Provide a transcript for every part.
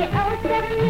i our seven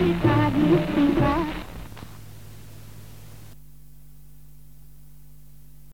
ficar, me ficar.